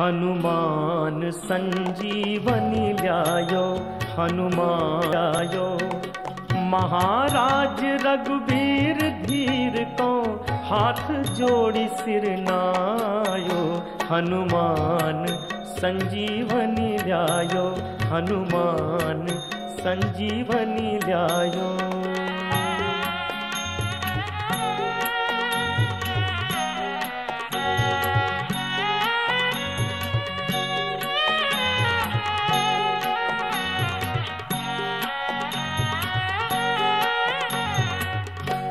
हनुमान संजीवनी ल्यायो हनुमान आयो महाराज रघुवीर धीर को हाथ जोड़ी सिर नायो हनुमान संजीवनी ल्यायो हनुमान संजीवनी ल्यायो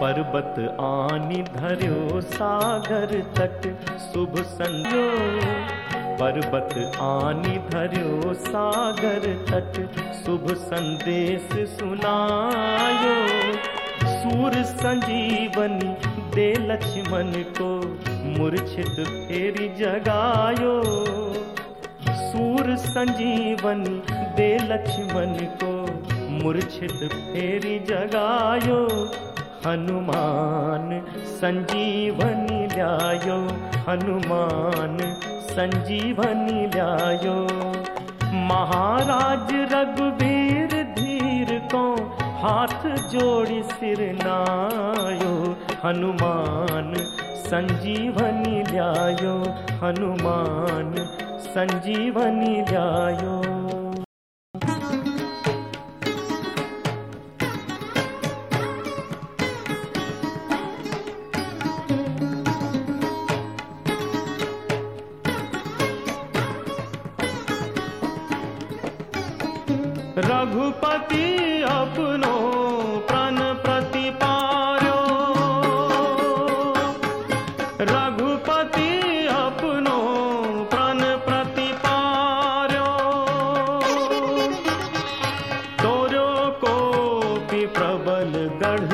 पर्वत आनी धर्यो सागर तट, शुभ संजो पर्वत आनी धर्यो सागर तट, शुभ संदेश सुनायो। सूर संजीवनी दे लक्ष्मण को, मूर्छित फेरी जगायो। सूर संजीवनी दे लक्ष्मण को, मूर्छित फेरी जगायो। हनुमान संजीवनी लायो हनुमान संजीवनी लायो महाराज रघुवीर धीर को हाथ जोड़ी सिर नायो। हनुमान संजीवनी लायो हनुमान संजीवनी लायो रघुपति अपनो प्राण प्रतिपार्यो रघुपति अपनो प्राण प्रतिपार्यो तोरो को भी प्रबल गढ़,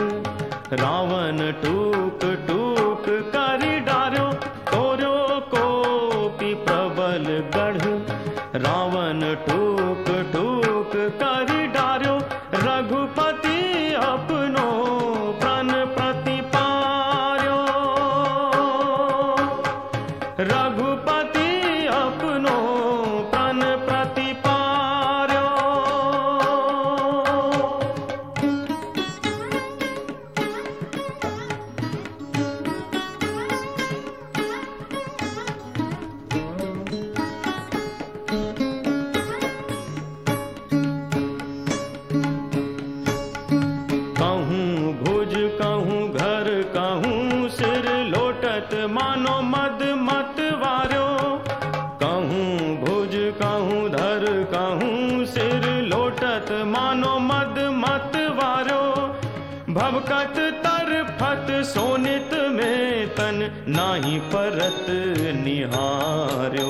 रावण टूक टूक कर डार्यो तोरो को भी प्रबल गढ़, रावण टूक रघुपति भवकत तरफत सोनित में तन नाही परत निहार्यो।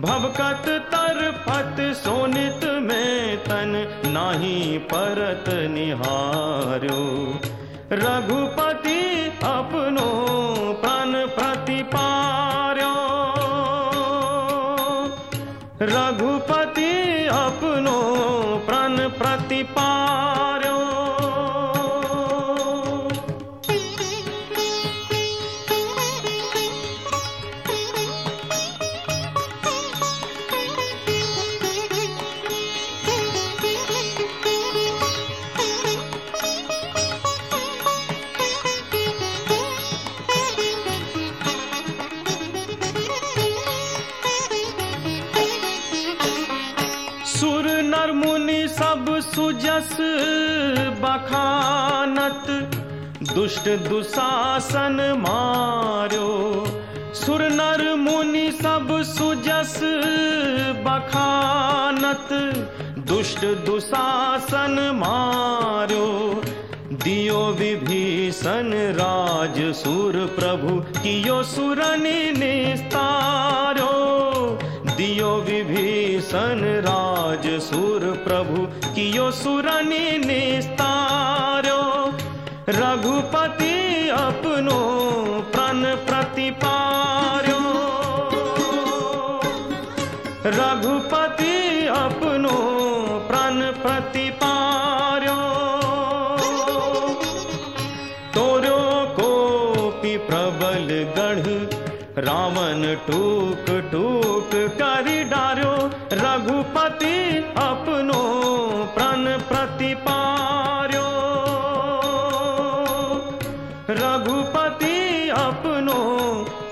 भवकत तरफत सोनित में तन नाही परत निहार्यो। रघुपति अपनो बखानत दुष्ट दुशासन मार्यो सुर नर मुनि सब सुजस बखानत दुष्ट दुशासन मार्यो दियो विभीषण राज सुर प्रभु कियो सुरनि निस्तारो। दियो विभीषण राज सुर प्रभु कियो सुरनि निस्तारो रघुपति अपनो प्राण प्रतिपार्यो। रघुपति अपनो प्राण प्रतिपार्यो। तोरो कोपि प्रबल गढ़ रावण टूक टूक रघुपति अपनो प्रण प्रतिपार्यो रघुपति अपनो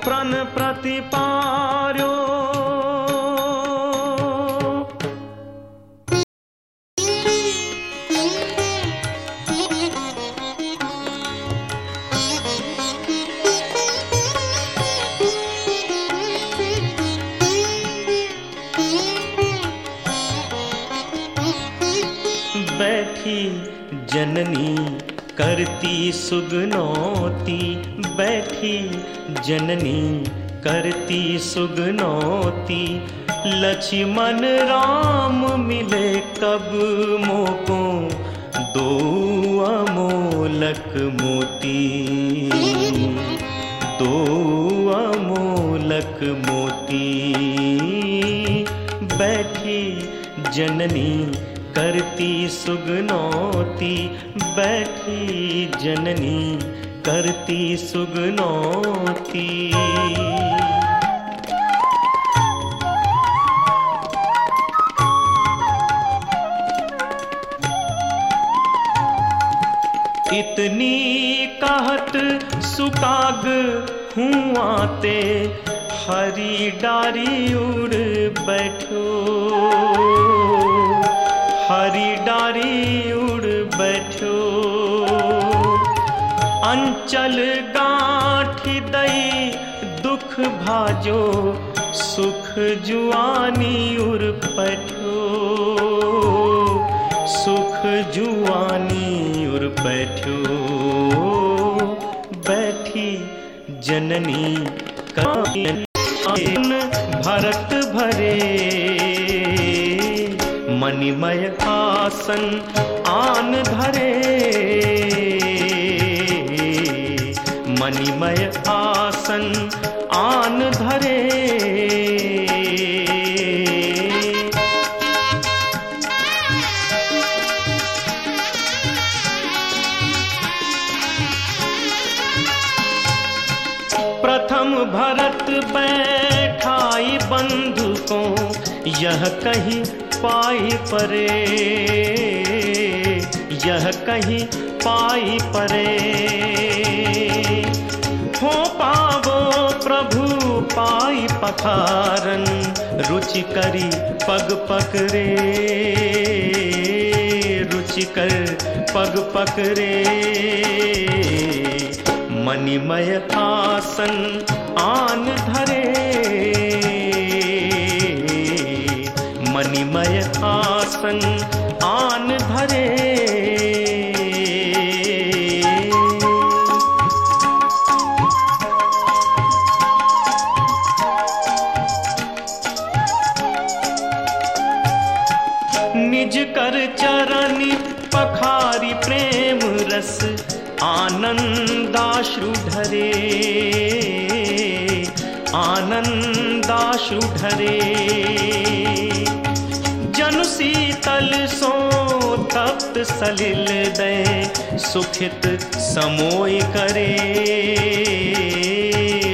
प्रण प्रतिपार्यो। बैठी जननी करती सुगनौती बैठी जननी करती सुगनौती लक्ष्मण राम मिले कब मोको, दो अमोलक मोती। दो अमोलक मोती। बैठी जननी करती सुगनौती, बैठी जननी, करती सुगनौती। इतनी कहत सुकाग हूँ आते हरी डारी उड़ बैठो। हरी डारी उड़ बैठो। अंचल गांठ दई दुख भाजो, सुख जुआनी उड़ बैठो। सुख जुआनी उड़ बैठो। बैठी जननी कान भरत भरे। मणिमय आसन आन धरे। मणिमय आसन आन धरे। प्रथम भरत बैठाई बंधु को यह कहीं पाई परे, यह कहीं पाई परे। हो पावो प्रभु, पाई पखारन, रुचि करी पग पकरे। रुचि कर पग पकरे। मणिमय आसन आन धरे। मय आसन आन भरे। निज कर चरण पखारी प्रेम रस पखारि धरे। आनन्दाश्रुढरे आनन्दाश्रुढरे शीतल सो तप्त सलिल दे, सुखित समोय करे।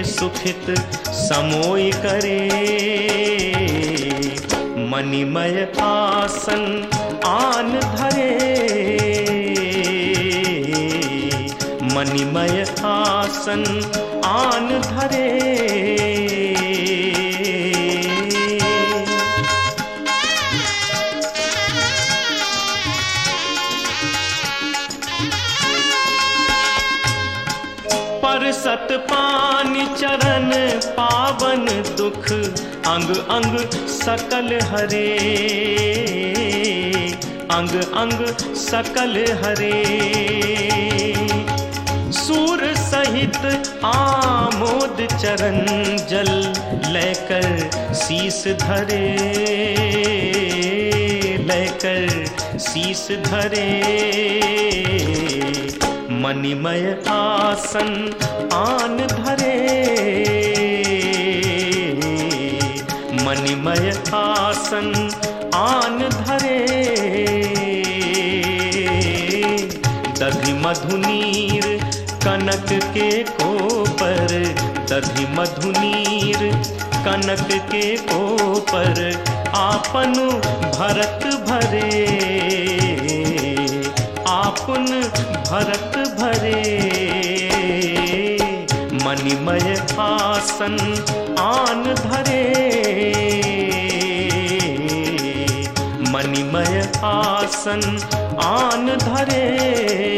सुखित समोय करे। मणिमय आसन आन धरे। मणिमय आसन आन धरे। पर सत पानी चरण पावन दुख, अंग अंग सकल हरे। अंग अंग सकल हरे। सूर सहित आमोद चरण जल लेकर शीस धरे। लेकर शीस धरे। मणिमय आसन आन धरे। मणिमय आसन आन धरे। दधि मधुनीर कनक के कोपर, दधि मधुनीर कनक के कोपर आपन भरत भरे। आपन भरत मणिमय आसन आन धरे। मणिमय आसन आन धरे।